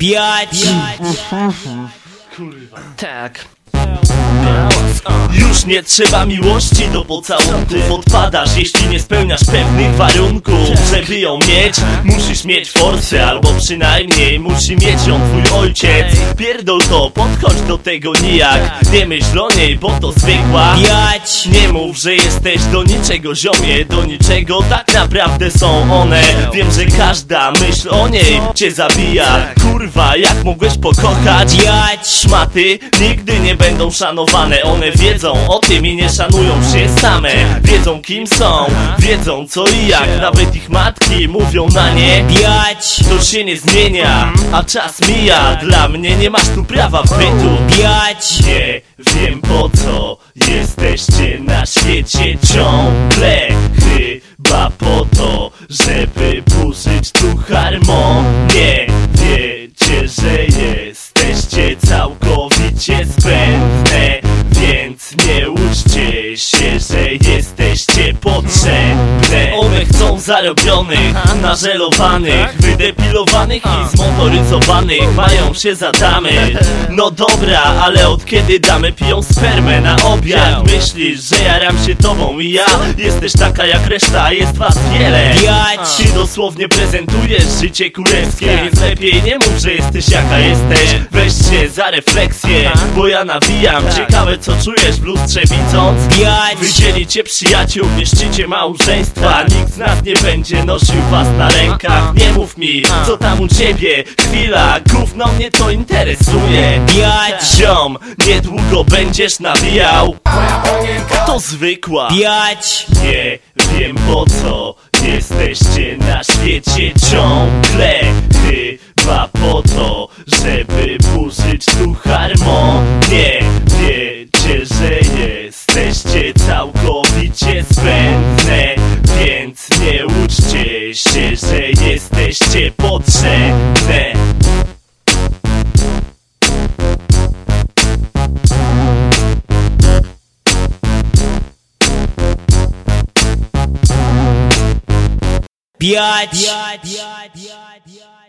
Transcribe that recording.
Piać! Tak. Już nie trzeba miłości do pocałunków Odpadasz, jeśli nie spełniasz pewnych warunków. Żeby ją mieć, musisz mieć forsę Albo przynajmniej musi mieć ją twój ojciec. Pierdol to, podchodź do tego nijak. Nie myśl o niej, bo to zwykła. Jać! Nie mów, że jesteś do niczego ziomie Do niczego tak naprawdę są one. Wiem, że każda myśl o niej cię zabija kurwa, jak mogłeś pokochać? Jać szmaty nigdy nie będą szanowane. One wiedzą o tym i nie szanują się same. Wiedzą kim są, wiedzą co i jak. Nawet ich matki mówią na nie Biać, to się nie zmienia A czas mija, dla mnie nie masz tu prawa bytu. Biać, nie wiem po co Jesteście na świecie. Ciągle Chyba po to, żeby Wednesday potrzebne One chcą zarobionych, nażelowanych Wydepilowanych i zmotoryzowanych. Mają się za damy. No dobra, ale od kiedy damy piją spermę na obiad? Myślisz, że jaram się tobą i ja? Jesteś taka jak reszta, jest was wiele. Ty dosłownie prezentujesz życie królewskie Więc lepiej nie mów, że jesteś jaka jesteś. Weź się za refleksję, bo ja nawijam. Ciekawe co czujesz w lustrze widząc? Wydzieli cię przyjaciół, mieści życie małżeństwa Nikt z nas nie będzie nosił was na rękach. Nie mów mi, co tam u ciebie? Chwila, gówno mnie to interesuje. Biać, Ziom, niedługo będziesz nawijał. To zwykła. Biać. Nie wiem po co Jesteście na świecie ciągle. Chyba po to, żeby burzyć tu harmonię. jesteście potrzebne Biać! Biać!